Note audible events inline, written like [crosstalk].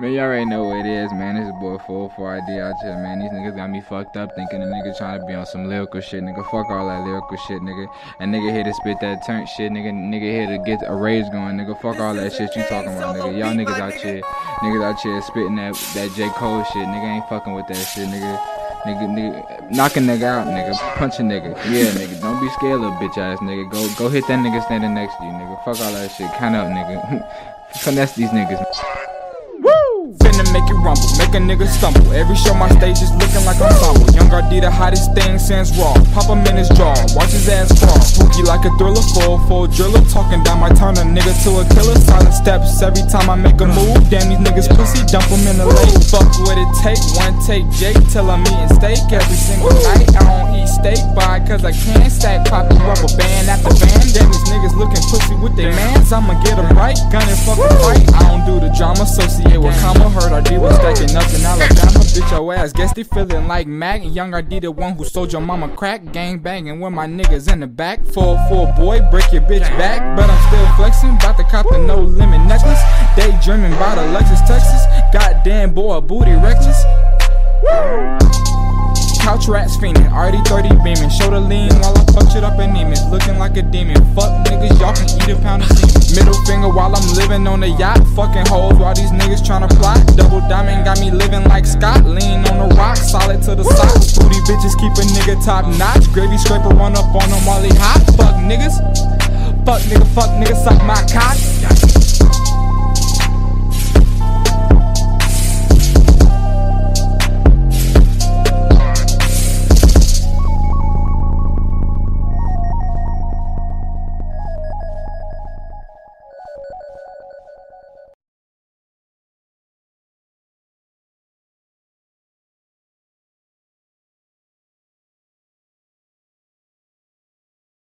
Man, you already know what it is, man. This is boy 4 ID out here, man. These niggas got me fucked up thinking the nigga trying to be on some lyrical shit, nigga. Fuck all that lyrical shit, nigga. And nigga here to spit that turn shit, nigga. Nigga here to get a rage going, nigga. Fuck all that shit you talking about, nigga. Y'all niggas out here, niggas out here spitting that that J. Cole shit, nigga. Ain't fucking with that shit, nigga. Nigga, nigga, knock a nigga out, nigga. Punch a nigga. Yeah, nigga. Don't be scared, little bitch ass nigga. Go, go hit that nigga standing next to you, nigga. Fuck all that shit. Count up, nigga. [laughs] Finesse these niggas. Rumble, make a nigga stumble. Every show my stage is looking like ensemble. Young Gardy the hottest thing since raw. Pop him in his jaw, watch his ass crawl. Spooky like a thriller, full, full driller. Talking down my turn a nigga to a killer. Silent steps every time I make a move. Damn these niggas pussy, dump him in the lake. Fuck what it take, one take Jake till I'm eating steak every single night. I don't eat steak by cause I can't stack Pop poppin' rubber band after band. Damn these niggas looking pussy with their mans. I'ma get them right, gun and fucking fight. I don't do the drama, associate with comma. RD was stacking up in Alabama. Bitch, your ass, guess they feeling like Mac. Young RD, the one who sold your mama crack. Gang banging with my niggas in the back. 4-4 boy, break your bitch back. But I'm still flexing, bout to cop the no limit necklace. Daydreaming about a Lexus, Texas. Goddamn boy, booty reckless. Couch rats fiending, already 30 beaming. shoulder lean while I fuck shit up in Neiman's. Looking like a demon. Fuck niggas, y'all can eat a pound of semen. Middle finger while I'm living on the yacht. Fucking hoes while these niggas tryna plot. Double diamond got me living like Scott. Lean on the rock, solid to the socks. Booty bitches keep a nigga top notch. Gravy scraper run up on them while he hot. Fuck niggas. Fuck nigga, fuck nigga, suck my cock.